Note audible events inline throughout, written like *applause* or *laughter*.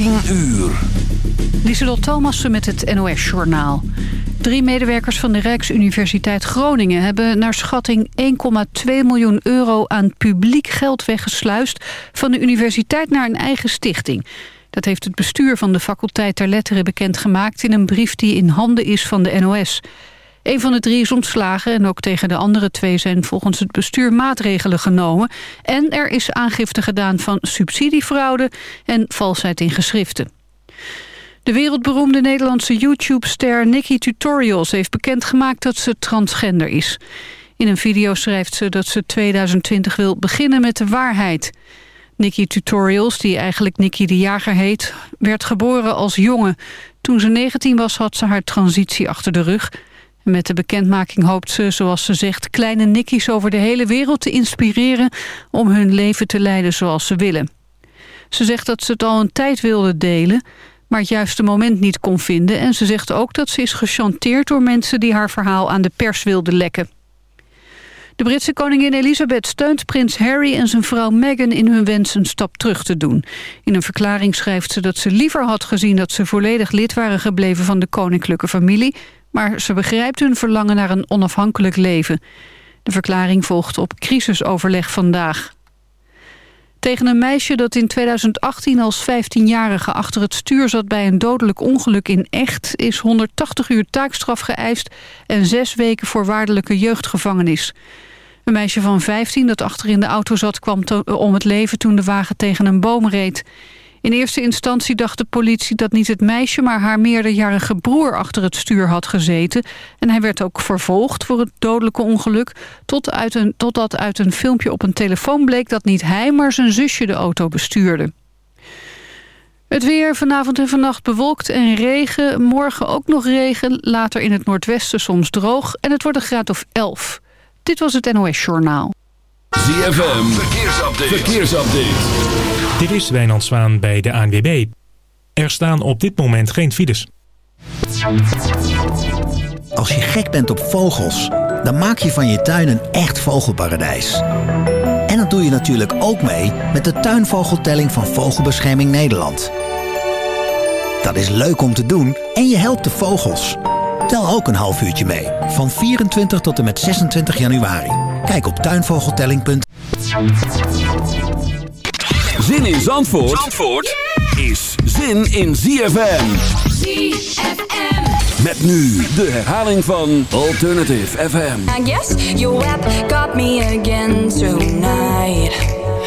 10 uur. Lieselot Thomassen met het NOS-journaal. Drie medewerkers van de Rijksuniversiteit Groningen... hebben naar schatting 1,2 miljoen euro aan publiek geld weggesluist... van de universiteit naar een eigen stichting. Dat heeft het bestuur van de faculteit ter letteren bekendgemaakt... in een brief die in handen is van de NOS. Een van de drie is ontslagen en ook tegen de andere twee zijn volgens het bestuur maatregelen genomen. En er is aangifte gedaan van subsidiefraude en valsheid in geschriften. De wereldberoemde Nederlandse YouTube-ster Nikki Tutorials heeft bekendgemaakt dat ze transgender is. In een video schrijft ze dat ze 2020 wil beginnen met de waarheid. Nikki Tutorials, die eigenlijk Nikki de Jager heet, werd geboren als jongen. Toen ze 19 was had ze haar transitie achter de rug. Met de bekendmaking hoopt ze, zoals ze zegt, kleine Nikki's over de hele wereld te inspireren om hun leven te leiden zoals ze willen. Ze zegt dat ze het al een tijd wilde delen, maar het juiste moment niet kon vinden. En ze zegt ook dat ze is gechanteerd door mensen die haar verhaal aan de pers wilden lekken. De Britse koningin Elizabeth steunt prins Harry en zijn vrouw Meghan in hun wens een stap terug te doen. In een verklaring schrijft ze dat ze liever had gezien dat ze volledig lid waren gebleven van de koninklijke familie, maar ze begrijpt hun verlangen naar een onafhankelijk leven. De verklaring volgt op crisisoverleg vandaag. Tegen een meisje dat in 2018 als 15-jarige achter het stuur zat bij een dodelijk ongeluk in Echt... is 180 uur taakstraf geëist en zes weken voorwaardelijke jeugdgevangenis. Een meisje van 15 dat achter in de auto zat kwam om het leven toen de wagen tegen een boom reed. In eerste instantie dacht de politie dat niet het meisje... maar haar meerderjarige broer achter het stuur had gezeten. En hij werd ook vervolgd voor het dodelijke ongeluk... Tot uit een, totdat uit een filmpje op een telefoon bleek dat niet hij... maar zijn zusje de auto bestuurde. Het weer vanavond en vannacht bewolkt en regen. Morgen ook nog regen, later in het noordwesten soms droog. En het wordt een graad of 11. Dit was het NOS Journaal. ZFM, verkeersupdate. verkeersupdate. Dit is Wijnand Zwaan bij de ANWB. Er staan op dit moment geen files. Als je gek bent op vogels, dan maak je van je tuin een echt vogelparadijs. En dat doe je natuurlijk ook mee met de tuinvogeltelling van Vogelbescherming Nederland. Dat is leuk om te doen en je helpt de vogels. Tel ook een half uurtje mee, van 24 tot en met 26 januari. Kijk op tuinvogeltelling.nl Zin in Zandvoort, Zandvoort is zin in ZFM. ZFM. Met nu de herhaling van Alternative FM. I guess your web got me again tonight.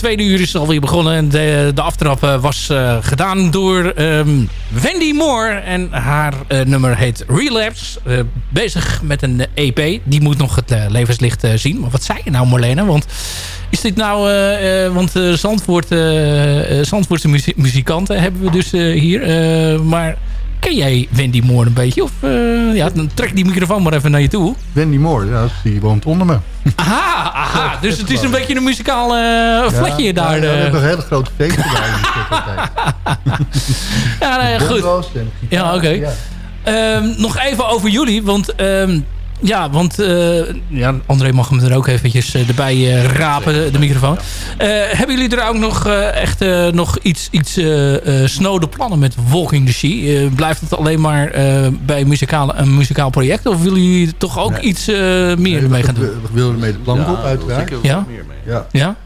tweede uur is alweer begonnen. En de, de aftrap eh, was eh, gedaan door ehm, Wendy Moore. En haar eh, nummer heet Relapse. Bezig met een EP. Die moet nog het levenslicht zien. Maar wat zei je nou Marlene? Want is dit nou... want Zandvoort, Zandvoortse muzikanten hebben we dus hier. Maar ken jij Wendy Moore een beetje? Of eh, ja, dan trek die microfoon maar even naar je toe. Wendy Moore, ja, die woont onder me. Aha, aha. Dus het is een beetje een muzikaal eh vlekje ja, daar. Ja, we eh. hebben een hele grote feesten daar in de tijd. *laughs* Ja, nee, goed. Ja, oké. ja. Ehm, nog even over jullie, want... ehm, ja, want eh, ja, André mag hem er ook eventjes eh, erbij eh, rapen, de, de microfoon. Eh, hebben jullie er ook nog eh, echt eh, nog iets, iets eh, eh, snode plannen met Walking the Sea? Eh, blijft het alleen maar eh, bij muzikale, een muzikaal project? Of willen jullie toch ook Nee. iets eh, meer Nee, ermee gaan doen? we, we willen ermee de plank op, uiteraard. Zeker Ja? wat meer mee. Ja, Ja?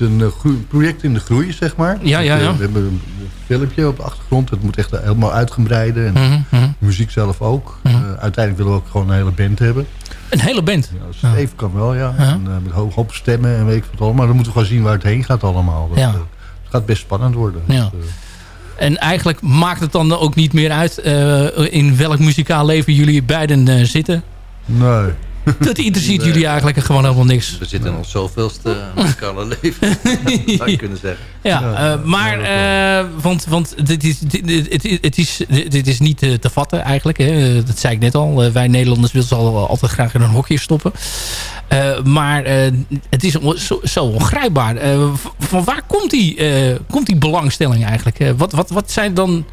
Is een eh, project in de groei, zeg maar. Ja, ja, Eh, ja. We hebben een filmpje op de achtergrond. Het moet echt helemaal uitgebreiden. En Mhm, mhm. muziek zelf ook. Mhm. Eh, uiteindelijk willen we ook gewoon een hele band hebben. Een hele band. Ja, Ja. even kan wel, ja. Ja. En, met een hoop stemmen en weet ik wat allemaal. Maar dan moeten we gewoon zien waar het heen gaat allemaal. Dat, Ja. het gaat best spannend worden. Ja. Dus, En eigenlijk maakt het dan ook niet meer uit in welk muzikaal leven jullie beiden zitten. nee. *laughs* Dat interesseert jullie eigenlijk gewoon helemaal niks. We zitten in ons zoveelste *laughs* muzikale leven, *laughs* zou je kunnen zeggen. Ja, eh, maar, eh, want, want dit, is, dit, dit- is, dit is niet eh, te vatten eigenlijk. Hè. Dat zei ik net al. Eh, wij Nederlanders willen ze al, altijd graag in een hokje stoppen. Eh, maar eh, het is zo, zo ongrijpbaar. Eh, van waar komt die, eh, komt die belangstelling eigenlijk? Eh, wat, wat, wat zijn dan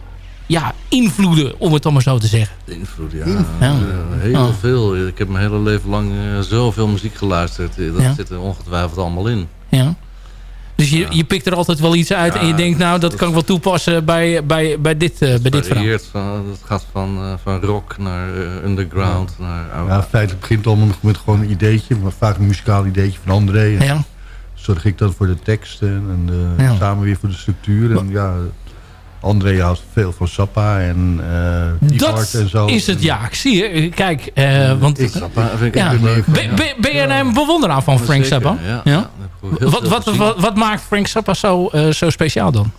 ja, invloeden, om het dan maar zo te zeggen? De invloed, ja. Invloed. Ja. Heel Oh. veel. Ik heb mijn hele leven lang eh, zoveel muziek geluisterd. Eh, Dat Ja. zit er ongetwijfeld allemaal in. Ja. Dus je, Ja. je pikt er altijd wel iets uit en je denkt, nou, dat dat- kan ik wel toepassen bij, bij, bij dit, eh, bij dit verhaal. van, het gaat van, eh, van rock naar eh, underground. Naar, Ja, feitelijk begint het allemaal met gewoon een ideetje. Maar vaak een muzikaal ideetje van André. En Ja. Zorg ik dan voor de teksten en samen weer voor de structuur. En ja, André houdt veel van Sappa en eh Art Dat en zo. is het, ja. Ik zie je. Kijk, eh, want... Ik- Zappa vind ik Ja. leuk. Ben, jij een bewonderaar van Frank Zeker, Zappa? Ja, Ja? ja. Wat, wat, wat, wat maakt Frank Zappa zo, eh, zo speciaal dan?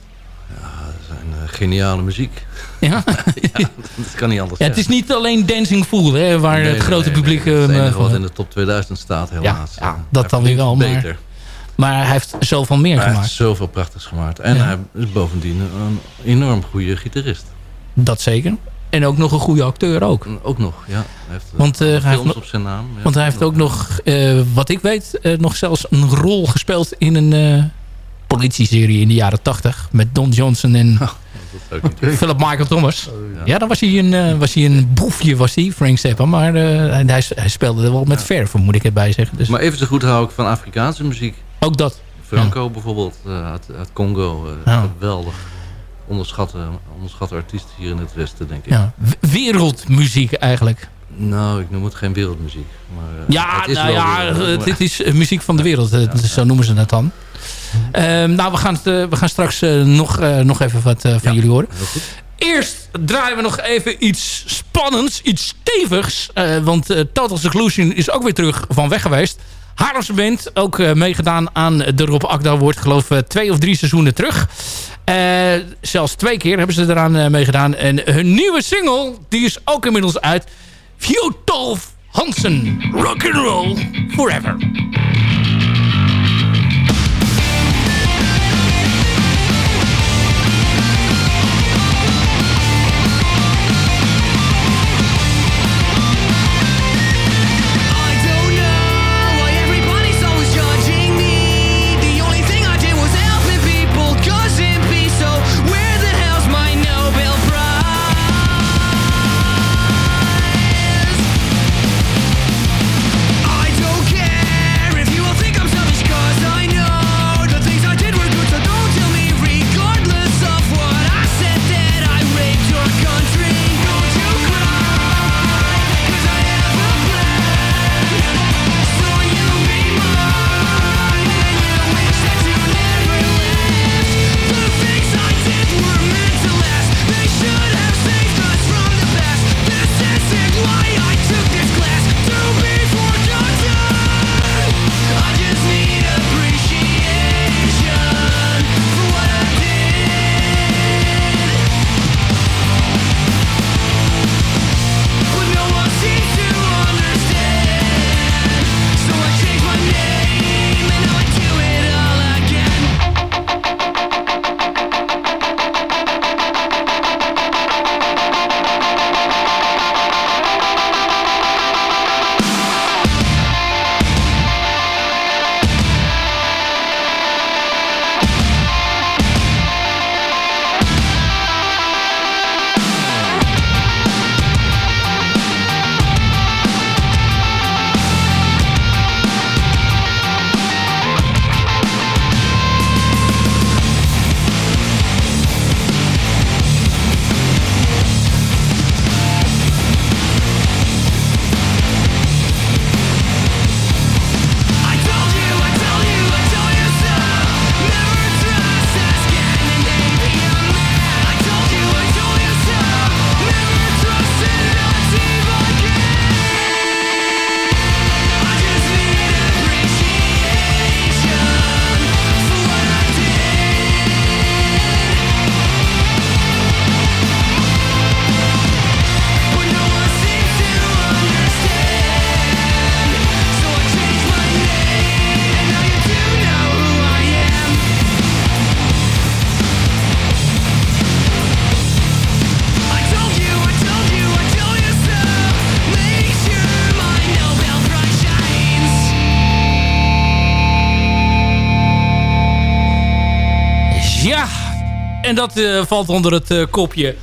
Zijn eh, geniale muziek. Ja? *laughs* ja, dat kan niet anders ja, het is niet alleen Dancing Fool, hè, waar Nee, het grote nee, publiek... nee. Het eh, wat in de top 2000 staat helaas. ja, dat hij dan weer wel, maar- Beter. Maar hij heeft zoveel meer Hij heeft gemaakt. zoveel prachtigs gemaakt. En Ja. hij is bovendien een enorm goede gitarist. Dat zeker. En ook nog een goede acteur ook. Ook nog, ja. Hij heeft eh, Want, eh, alle hij heeft films nog- op zijn naam. Ja. Want hij heeft ook nog, eh, wat ik weet, eh, nog zelfs een rol gespeeld in een eh, politieserie in de jaren tachtig. Met Don Johnson en *laughs* Oké. *laughs* Philip Michael Thomas. Oh, ja. Ja, dan was hij een, eh, was hij een boefje, was hij, Frank Zappa. Maar eh, hij, hij- hij speelde er wel met verf, moet ik erbij zeggen. Dus Maar even zo goed hou ik van Afrikaanse muziek. Ook dat. Franco bijvoorbeeld, eh, uit, uit Congo. eh, Ja. Geweldig. Onderschatte, onderschatte artiest hier in het Westen, denk ik. Ja. Wereldmuziek eigenlijk. Nou, ik noem het geen wereldmuziek. Maar, eh, Ja, het is nou ja, wereld, dit is muziek van de wereld. dus Zo noemen ze het dan. Ehm, nou, we gaan, het, we gaan straks nog, nog even wat van Ja. jullie horen. Heel goed. Eerst draaien we nog even iets spannends, iets stevigs. eh, want Total Seclusion is ook weer terug van weg geweest. Haarlemse band, ook eh, meegedaan aan de Rob Akda Award. geloof ik twee of drie seizoenen terug. Eh, zelfs twee keer hebben ze eraan eh, meegedaan. En hun nieuwe single, die is ook inmiddels uit. Fjotolf Hansen, Rock and Roll Forever. Valt onder het eh, kopje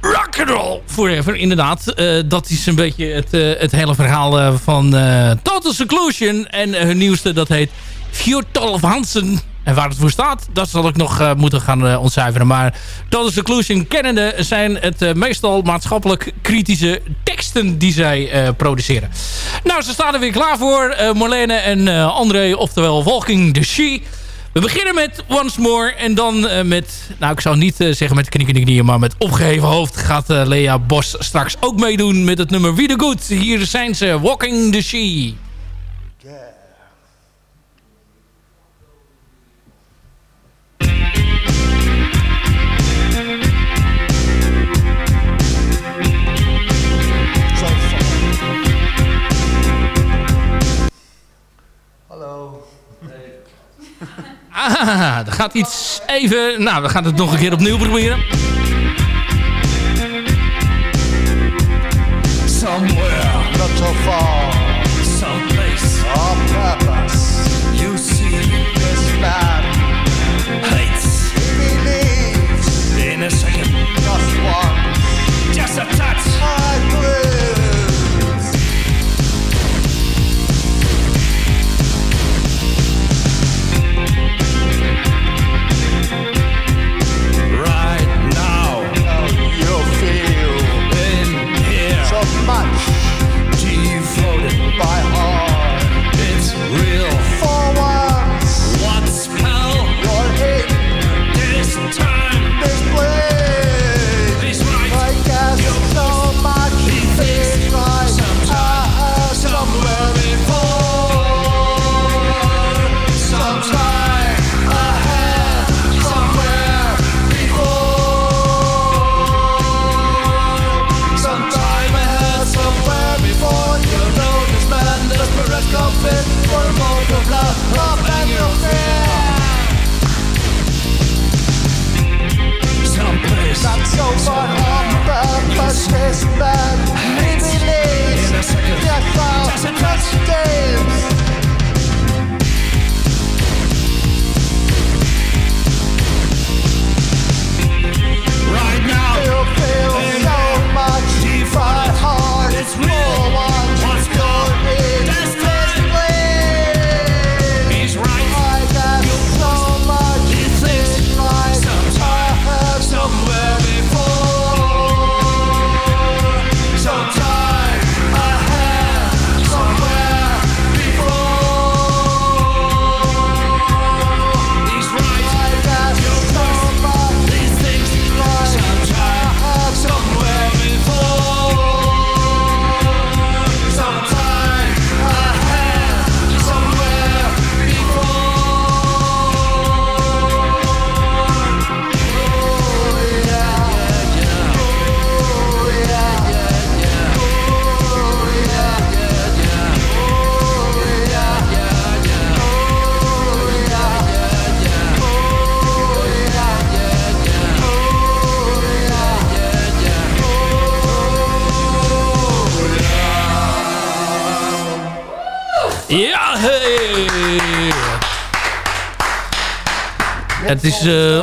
Rock'n'Roll Forever. Inderdaad, eh, dat is een beetje het, eh, het hele verhaal eh, van eh, Total Seclusion. En hun nieuwste, dat heet Fjordolf Hansen. En waar het voor staat, dat zal ik nog eh, moeten gaan eh, ontcijferen. Maar Total Seclusion kennende zijn het eh, meestal maatschappelijk kritische teksten die zij eh, produceren. Nou, ze staan er weer klaar voor. eh Marlene en eh, André, oftewel Walking the She. We beginnen met Once More en dan eh, met, nou ik zou niet eh, zeggen met knikken in de knieën, maar met opgeheven hoofd gaat eh, Lea Bos straks ook meedoen met het nummer Wie de Good. Hier zijn ze, Walking the She. Ah, er gaat iets even, nou we gaan het nog een keer opnieuw proberen.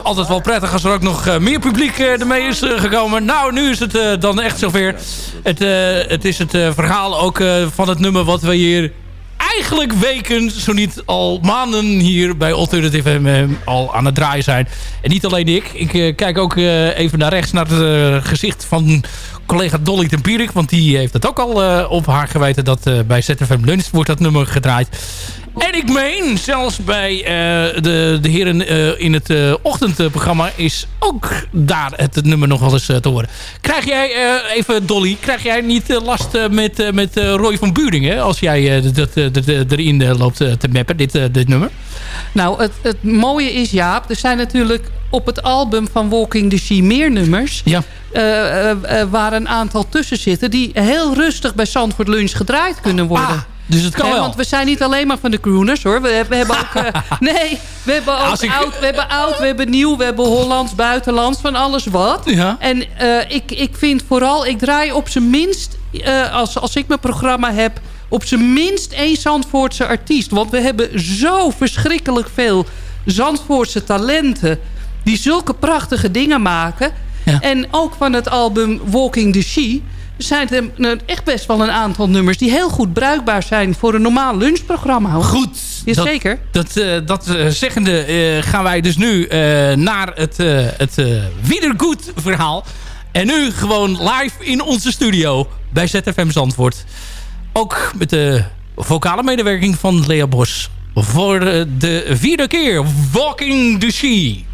Altijd wel prettig als er ook nog eh, meer publiek eh, ermee is eh, gekomen. Nou, nu is het dan echt zover. Het, het is het verhaal ook van het nummer wat we hier eigenlijk weken, zo niet al maanden hier bij Alternative eh, al aan het draaien zijn. En niet alleen ik. Ik kijk ook even naar rechts naar het gezicht van collega Dolly Tempierik. Want die heeft het ook al op haar geweten dat bij ZFM Lunch wordt dat nummer gedraaid. En ik meen, zelfs bij eh, de, de heren eh, in het eh, ochtendprogramma is ook daar het nummer nog wel eens te horen. Krijg jij, even Dolly, krijg jij niet last met, met Roy van Buringen als jij dat, erin loopt te mappen, dit, dit nummer? Nou, het, het mooie is, Jaap... er zijn natuurlijk op het album van Walking the Sea meer nummers... Ja. waar een aantal tussen zitten... die heel rustig bij Zandvoort Lunch gedraaid kunnen worden. Ah, dus het kan wel. Want we zijn niet alleen maar van de crooners, hoor. We, we hebben ook... eh, *laughs* nee, we hebben ook ik- oud, we hebben oud, we hebben nieuw... we hebben Hollands, buitenlands, van alles wat. Ja. En eh, ik, ik vind vooral... ik draai op zijn minst... eh, als, als ik mijn programma heb... op zijn minst één Zandvoortse artiest. Want we hebben zo verschrikkelijk veel Zandvoortse talenten... die zulke prachtige dingen maken. Ja. En ook van het album Walking the She zijn er echt best wel een aantal nummers... die heel goed bruikbaar zijn voor een normaal lunchprogramma. hoor. Goed. Jazeker. Dat, dat, eh, dat eh, zeggende eh, gaan wij dus nu naar het, het Wiedergoed verhaal. En nu gewoon live in onze studio bij ZFM Zandvoort. Ook met de vocale medewerking van Lea Bos. Voor de vierde keer Walking the Sea.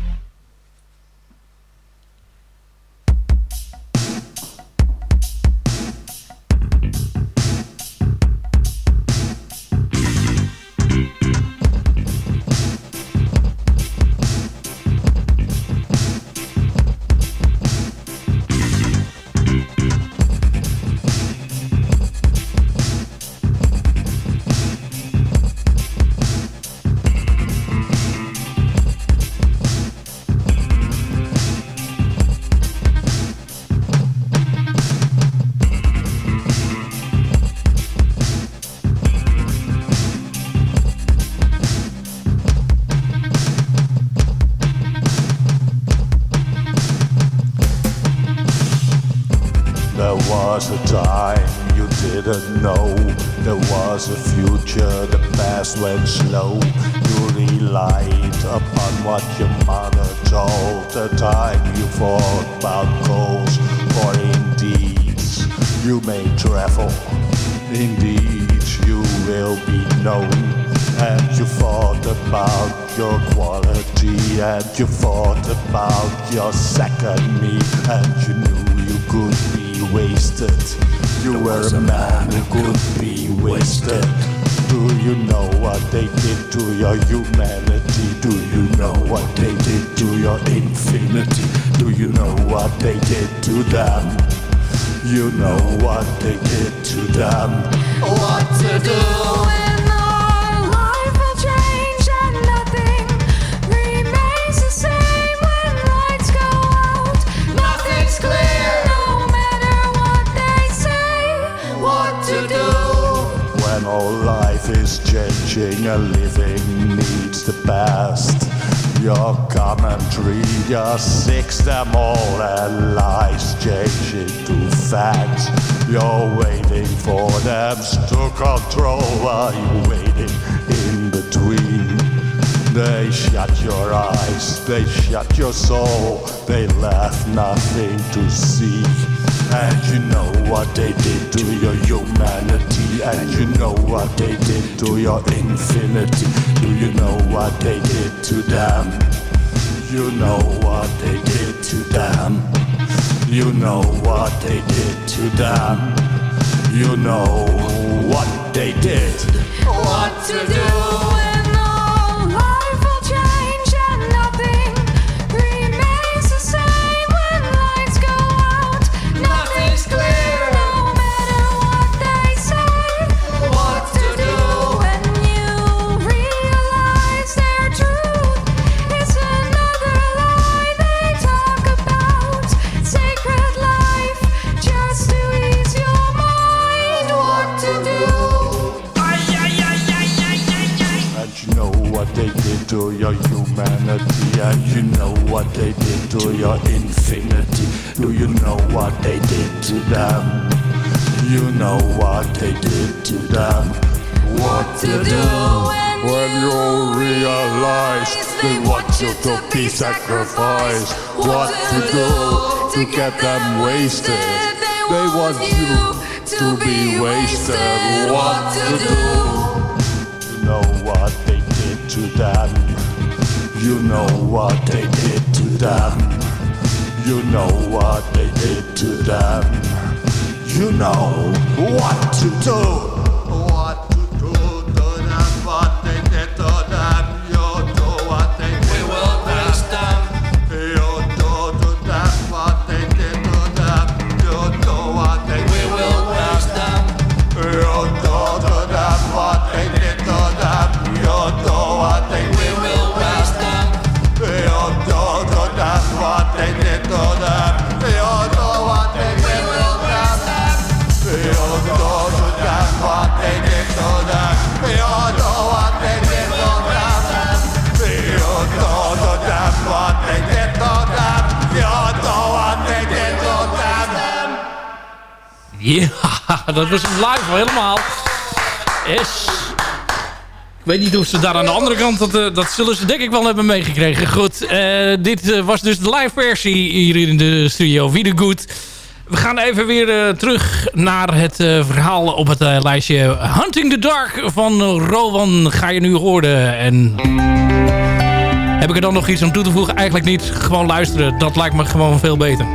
They left nothing to see. And you know what they did to your humanity, and you know what they did to your infinity. Do you know what they did to them? You know what they did to them. You know what they did to them. You know what they did. What to do you know what they did to your infinity. Do you know what they did to them? You know what they did to them. What to do when you realize they want you to be sacrificed? What to do to get them wasted? They want you to be wasted. What to do? You know what they did to them. You know what they did to them. You know what they did to them. You know what to do. Dat was een live helemaal. Yes. Ik weet niet of ze daar aan de andere kant... Dat, eh, dat zullen ze denk ik wel hebben meegekregen. Goed, eh, dit eh, was dus de live versie hier in de studio. Wie de goed. We gaan even weer terug naar het verhaal op het lijstje Hunting the Dark van Rowan ga je nu horen. En heb ik er dan nog iets aan toe te voegen? Eigenlijk niet. Gewoon luisteren. Dat lijkt me gewoon veel beter.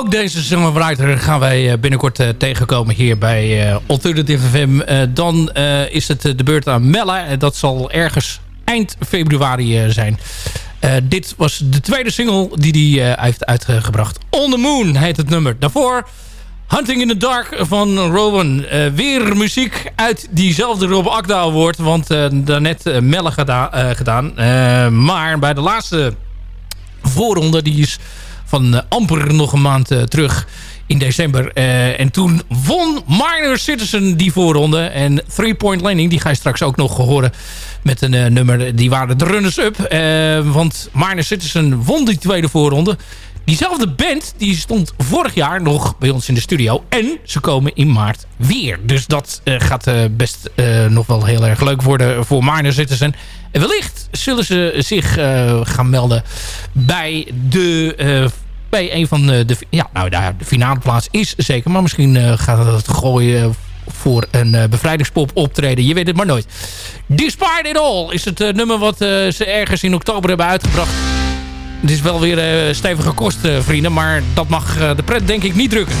Ook deze songwriter gaan wij eh, binnenkort eh, tegenkomen hier bij eh, Alternative FM. Dan is het de beurt aan Mella. Dat zal ergens eind februari zijn. Dit was de tweede single die hij heeft uitgebracht. On the Moon heet het nummer. Daarvoor Hunting in the Dark van Rowan. Weer muziek uit diezelfde Rob Akda Award. Want daarnet Melle geda gedaan. Maar bij de laatste voorronde, die is van eh, amper nog een maand eh, terug in december. Eh, en toen won Minor Citizen die voorronde. En Three Point Landing, die ga je straks ook nog horen met een nummer. Die waren de runners-up. Want Minor Citizen won die tweede voorronde. Diezelfde band die stond vorig jaar nog bij ons in de studio. En ze komen in maart weer. Dus dat eh, gaat eh, best eh, nog wel heel erg leuk worden voor Minor Citizen. En wellicht zullen ze zich gaan melden bij de... bij een van de. Ja, nou, daar, de finale plaats is zeker. Maar misschien gaat het gooien voor een bevrijdingspop optreden. Je weet het maar nooit. Despite It All is het nummer wat ze ergens in oktober hebben uitgebracht. Het is wel weer stevige kost, vrienden. Maar dat mag de pret denk ik niet drukken.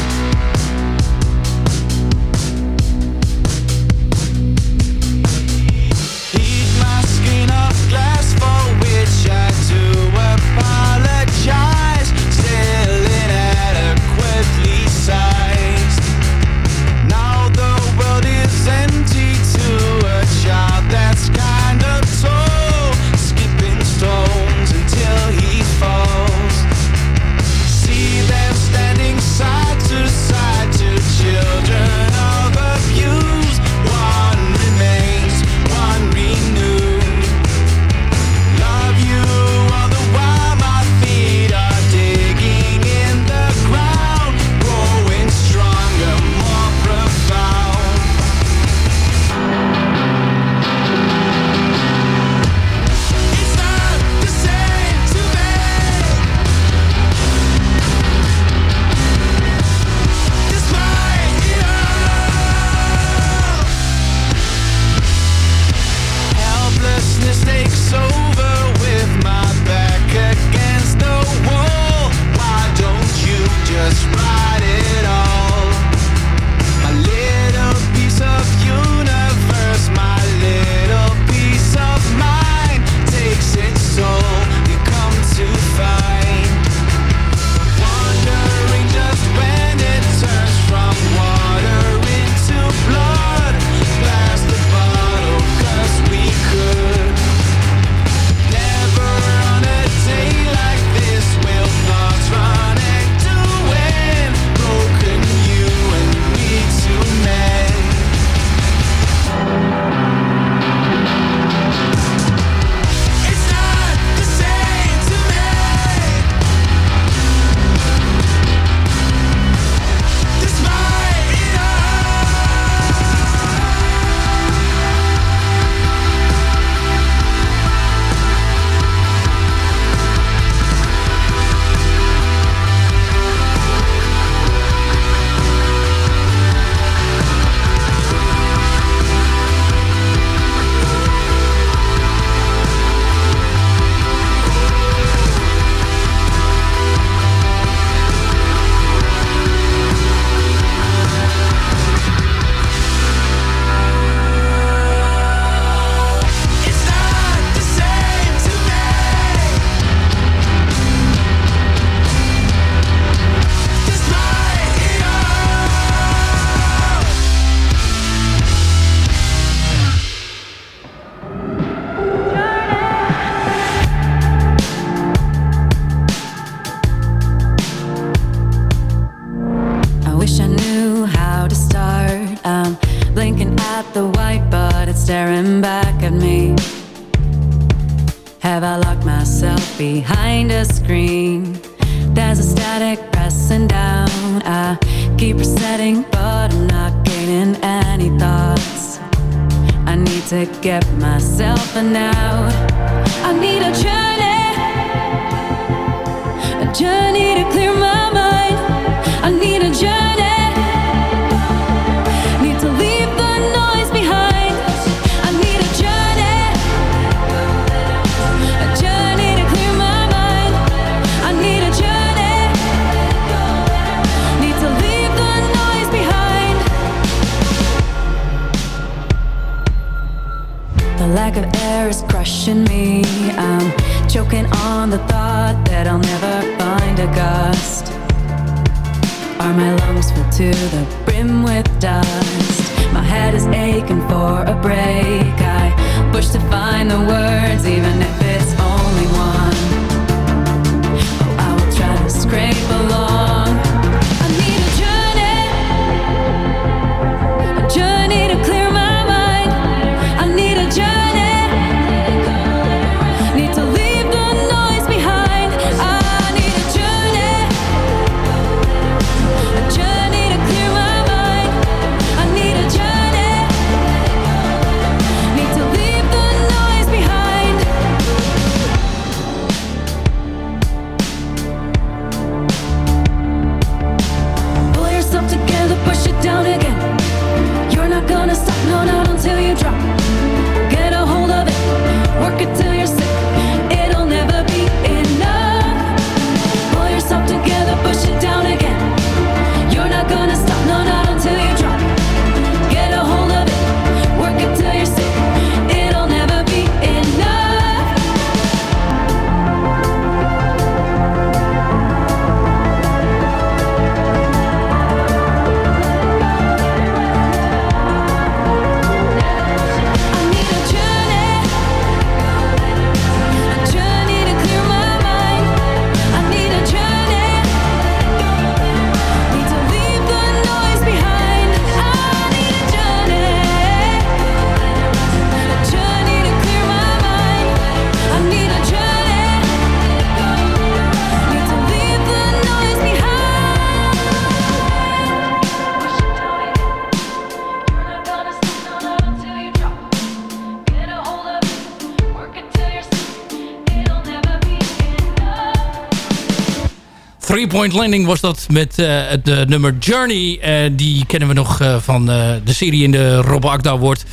Point Landing was dat met eh, het eh, nummer Journey. Eh, die kennen we nog van de serie in de Rob Akda wordt.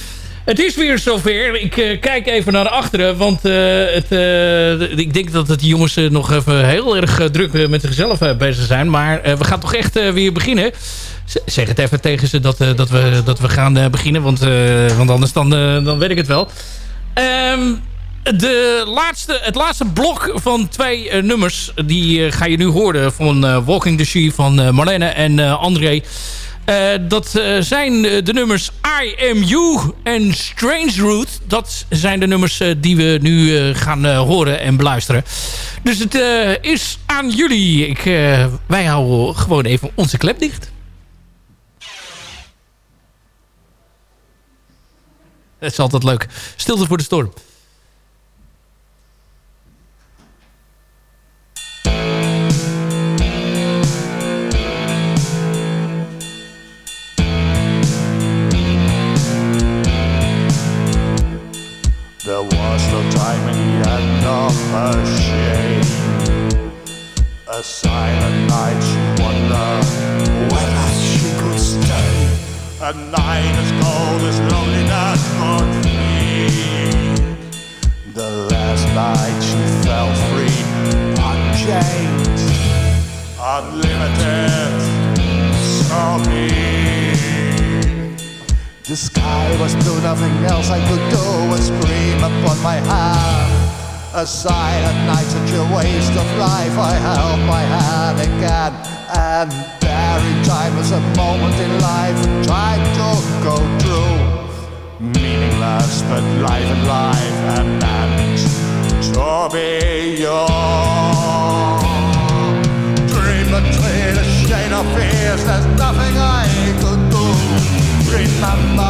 Het is weer zover. Ik kijk even naar achteren. Want het, ik denk dat die jongens nog even heel erg druk met zichzelf bezig zijn. Maar we gaan toch echt weer beginnen. Zeg het even tegen ze dat, dat, we, dat we gaan beginnen. Want, want anders dan, dan weet ik het wel. Ehm, de laatste, het laatste blok van twee eh, nummers... die eh, ga je nu horen van eh, Walking the Sea van Marlene en André. Dat zijn de nummers I en Strange Route. Dat zijn de nummers die we nu gaan horen en beluisteren. Dus het is aan jullie. Ik, wij houden gewoon even onze klep dicht. Het is altijd leuk. Stilte voor de storm. Shame. A silent night, whether she could stay. A night as cold as loneliness. The last night she felt free, unlimited. The sky was blue, nothing else I could do was scream upon my hand. A silent night, such a waste of life. I held my hand again, and in time was a moment in life tried to go through. Meaningless, but life and life and meant to be yours. Dream between a shade of fears, there's nothing I could do. Remember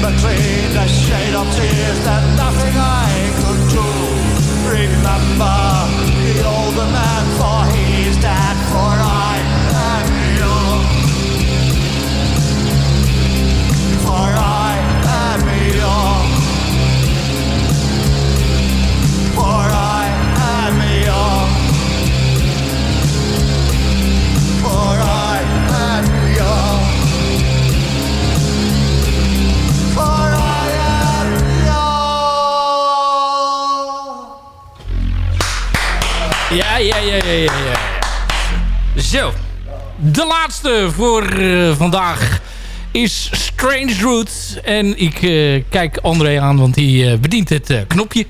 between the shade of tears, there's nothing I could do. Remember the older man, Ja, ja, ja, ja, ja, ja. Zo. De laatste voor eh, vandaag is Strange Route. En ik eh, kijk André aan, want die eh, bedient het knopje.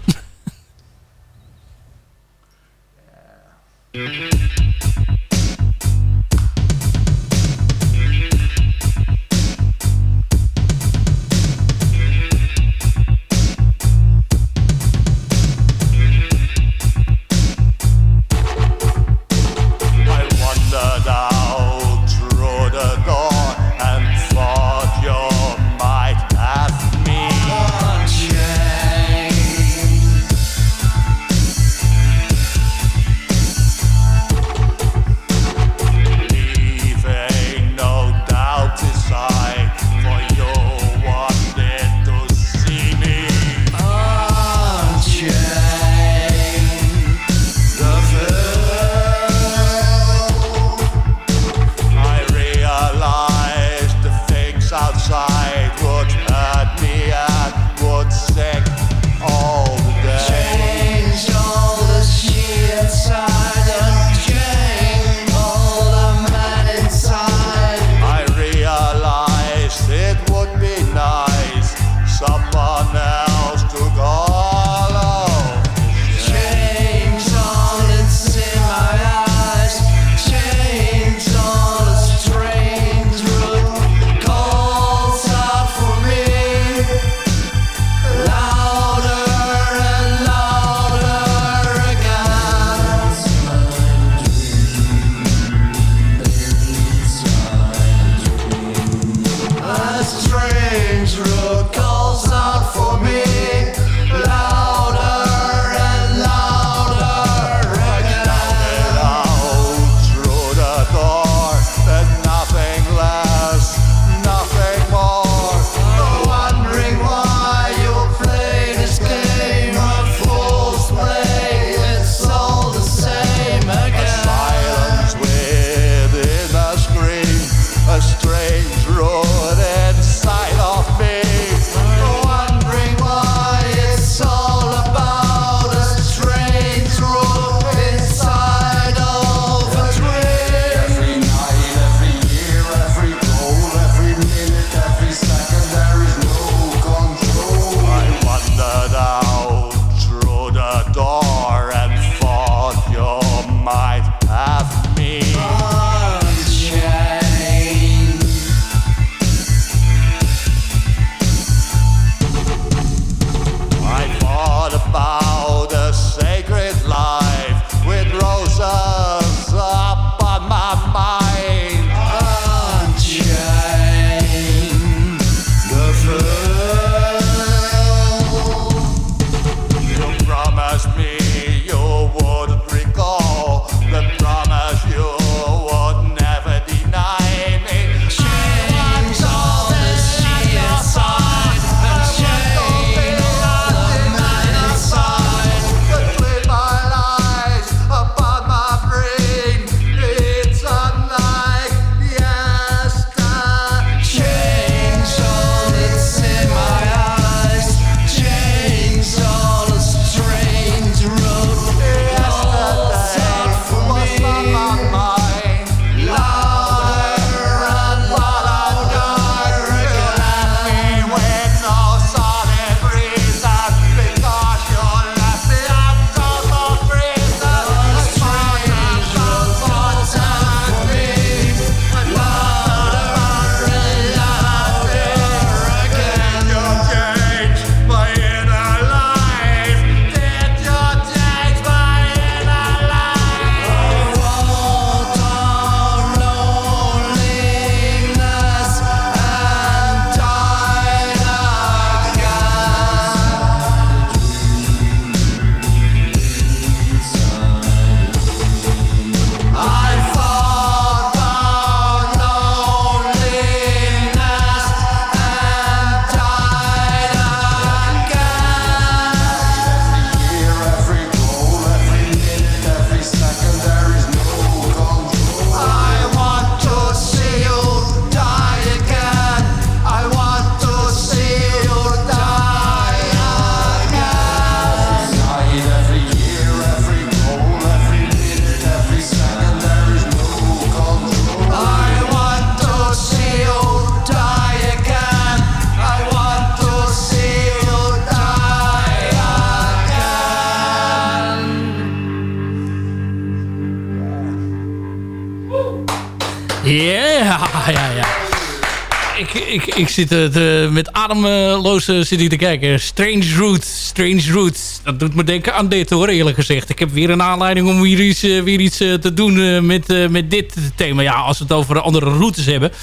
Ik, ik, zit het, eh, met ademloos eh, zit ik te kijken. Strange Roots, Strange Roots. Dat doet me denken aan dit hoor, eerlijk gezegd. Ik heb weer een aanleiding om weer iets, eh, weer iets eh, te doen met, met dit thema. Ja, als we het over andere routes hebben... dan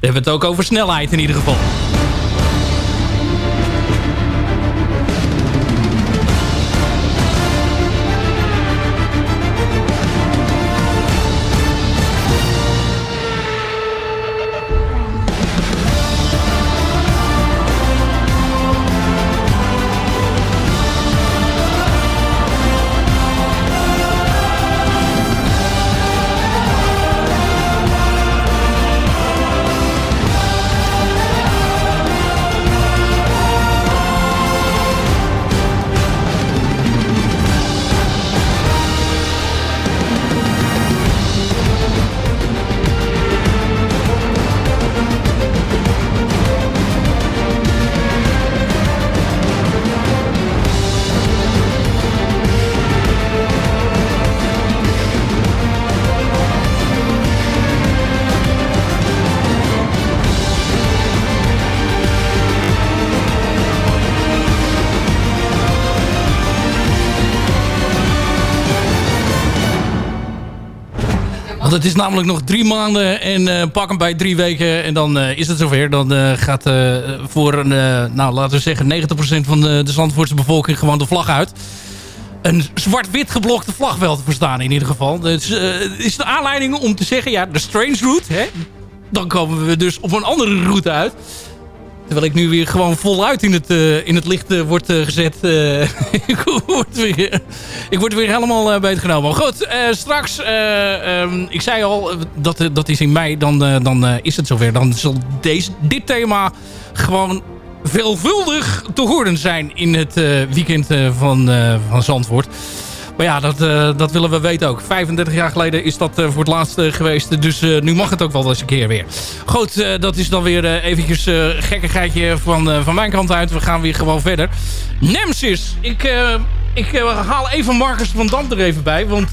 hebben we het ook over snelheid in ieder geval. Want het is namelijk nog drie maanden en eh, pak hem bij drie weken en dan eh, is het zover. Dan eh, gaat voor een, nou laten we zeggen 90% van de, de Zandvoortse bevolking gewoon de vlag uit. Een zwart-wit geblokte vlag wel te verstaan in ieder geval. Dus is de aanleiding om te zeggen, ja, de Strange Route, hè? dan komen we dus op een andere route uit. Terwijl ik nu weer gewoon voluit in het, eh, in het licht uh, word uh, gezet. *laughs* ik, word weer, ik word weer helemaal uh, beetgenomen. Maar goed, straks, um, ik zei al, dat, dat is in mei, dan, dan is het zover. Dan zal deze, dit thema gewoon veelvuldig te horen zijn in het weekend van, van Zandvoort. Maar ja, dat, uh, dat willen we weten ook. 35 jaar geleden is dat uh, voor het laatst uh, geweest. Dus nu mag het ook wel eens een keer weer. Goed, dat is dan weer eventjes gekkigheidje van, van mijn kant uit. We gaan weer gewoon verder. Nemesis. Ik, ik haal even Marcus van Dam er even bij. Want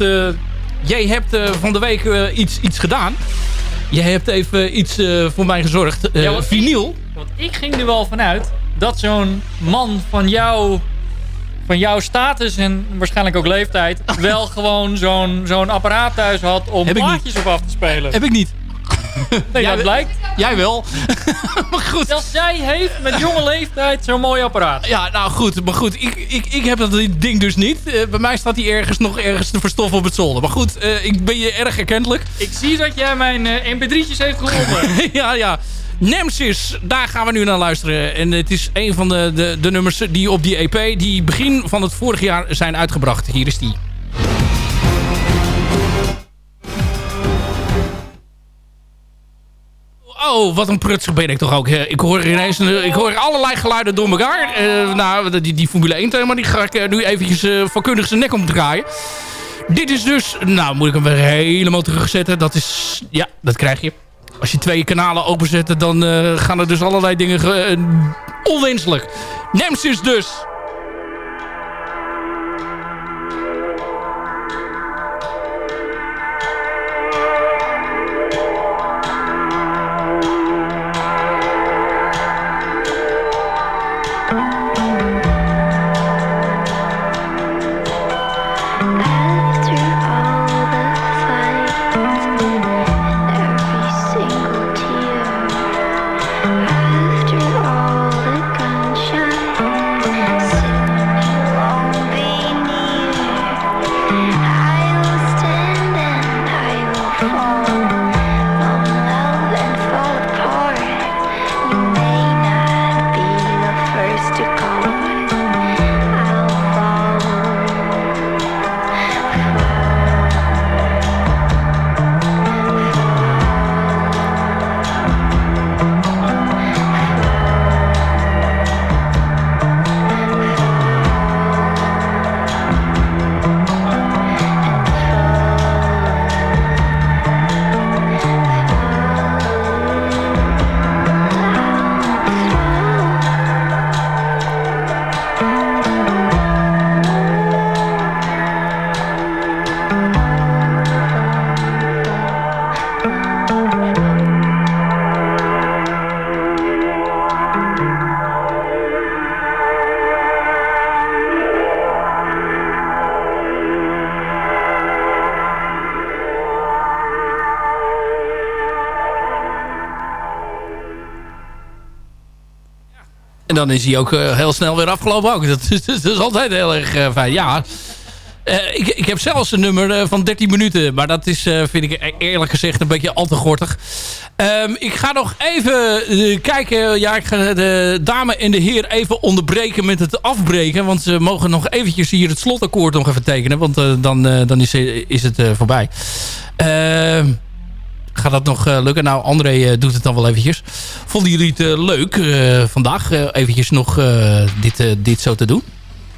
jij hebt van de week iets, iets gedaan. Jij hebt even iets voor mij gezorgd. Ja, want vinyl. Ik, want ik ging er wel vanuit dat zo'n man van jou van jouw status en waarschijnlijk ook leeftijd... *laughs* wel gewoon zo'n zo'n apparaat thuis had om plaatjes op af te spelen. Heb ik niet. *laughs* Nee, jij, dat blijkt. Jij wel. *laughs* maar goed. Zelfs zij heeft met jonge leeftijd zo'n mooi apparaat. Ja, nou goed. Maar goed, ik, ik, ik heb dat ding dus niet. Uh, bij mij staat hij ergens nog ergens te verstoffen op het zolder. Maar goed, uh, ik ben je erg erkentelijk. Ik zie dat jij mijn uh, mp3'tjes heeft gevonden. ja, ja. Nemesis, daar gaan we nu naar luisteren. En het is een van de, de, de nummers die op die EP... die begin van het vorig jaar zijn uitgebracht. Hier is die. Oh, wat een prutsig ben ik toch ook. Ik hoor ineens ik hoor allerlei geluiden door elkaar. Uh, nou, die, die Formule 1 thema, die ga ik nu eventjes uh, vakkundig zijn nek omdraaien. Dit is dus... Nou, moet ik hem weer helemaal terugzetten. Dat is... Ja, dat krijg je. Als je twee kanalen openzet, dan uh, gaan er dus allerlei dingen uh, onwenselijk. Nemesis dus. Dan is hij ook eh, heel snel weer afgelopen ook. *laughs* Dat, is- dat is altijd heel erg eh, fijn. Ja, Eh, ik, ik heb zelfs een nummer van 13 minuten. Maar dat is, vind ik e- eerlijk gezegd, een beetje al te gortig. Ehm, ik ga nog even kijken. Ja, ik ga de dame en de heer even onderbreken met het afbreken. Want ze mogen nog eventjes hier het slotakkoord nog even tekenen. Want dan, dan is, is het voorbij. Ehm, gaat dat nog eh, lukken? Nou, André eh, doet het dan wel eventjes. Vonden jullie het eh, leuk eh, vandaag eh, eventjes nog eh, dit, dit zo te doen?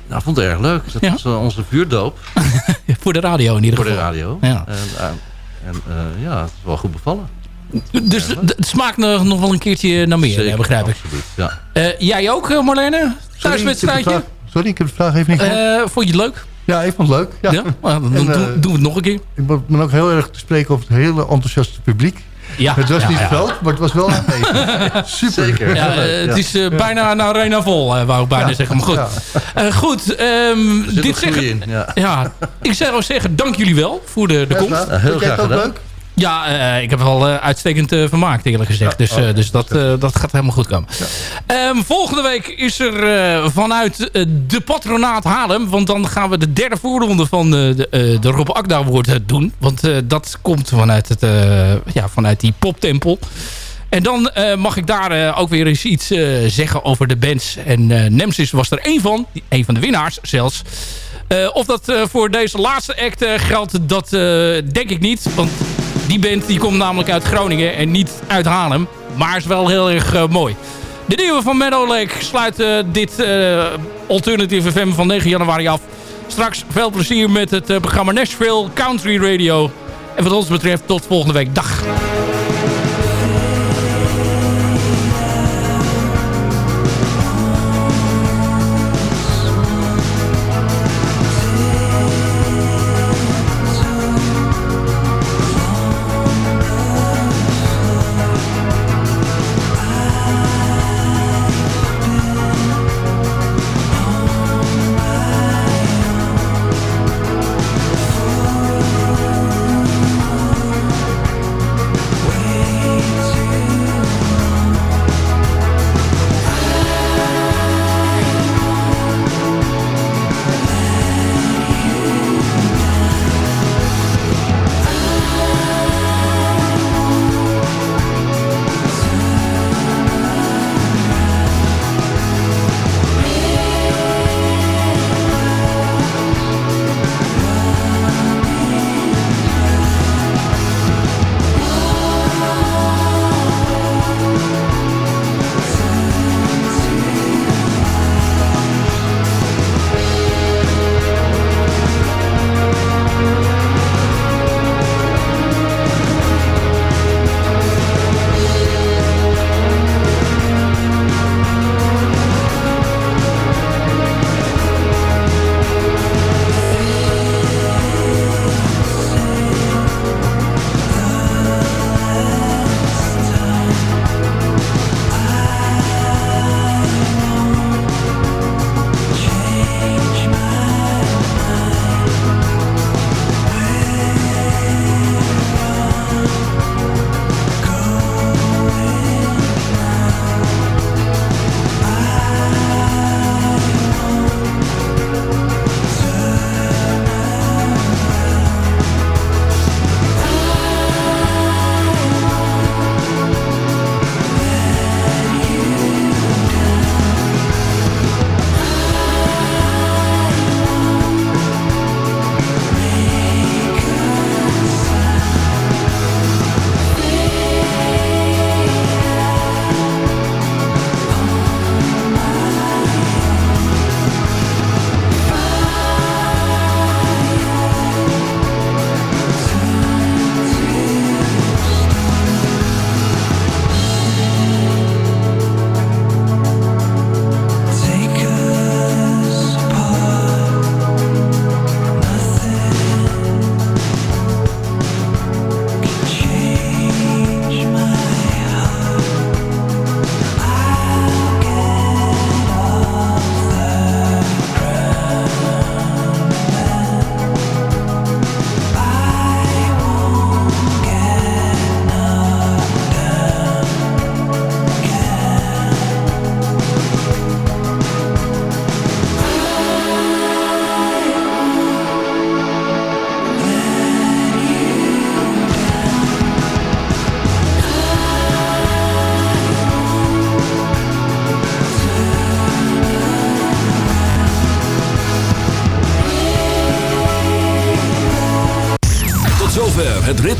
Nou, ik vond het erg leuk. Dat was onze vuurdoop. *laughs* Voor de radio in ieder Voor geval. de radio. Ja. En, eh, en eh, ja, het is wel goed bevallen. Dus het smaakt nog, nog wel een keertje naar meer, Zeker, begrijp ik. absoluut, ja. Eh, jij ook, Marlene? Thuiswedstrijdje? Sorry, ik heb de vraag even niet gehoord. Eh, vond je het leuk? Ja, ik vond het leuk. Ja. Ja? Nou, dan En, doen- eh, doen we het nog een keer. Ik ben ook heel erg te spreken over het hele enthousiaste publiek. Ja, het was ja, niet ja. groot, maar het was wel aanwezig. *laughs* Super. Ja, eh, het is eh, bijna een arena vol, eh, wou ik bijna Ja. zeggen. Maar goed, Ja. Eh, goed ehm, zit dit zeggen, in, ja. ja, ik zou zeggen, dank jullie wel voor de, de Ja, komst. graag. Het ook leuk? Ja, eh, ik heb wel eh, uitstekend eh, vermaakt eerlijk gezegd. dus eh, dus dat, dat gaat helemaal goed komen. Ehm, volgende week is er vanuit de patronaat Haarlem... want dan gaan we de derde voorronde van de, de Rob Akda eh, doen. Want dat komt vanuit, het, ja, vanuit die poptempel. En dan mag ik daar ook weer eens iets zeggen over de bands. En Nemesis was er één van. Één van de winnaars zelfs. Of dat voor deze laatste act geldt, dat denk ik niet. Want die band die komt namelijk uit Groningen en niet uit Haarlem. Maar is wel heel erg eh, mooi. De nieuwe van Meadow Lake sluit eh, dit eh, Alternative FM van 9 januari af. Straks veel plezier met het programma Nashville Country Radio. En wat ons betreft tot volgende week. Dag.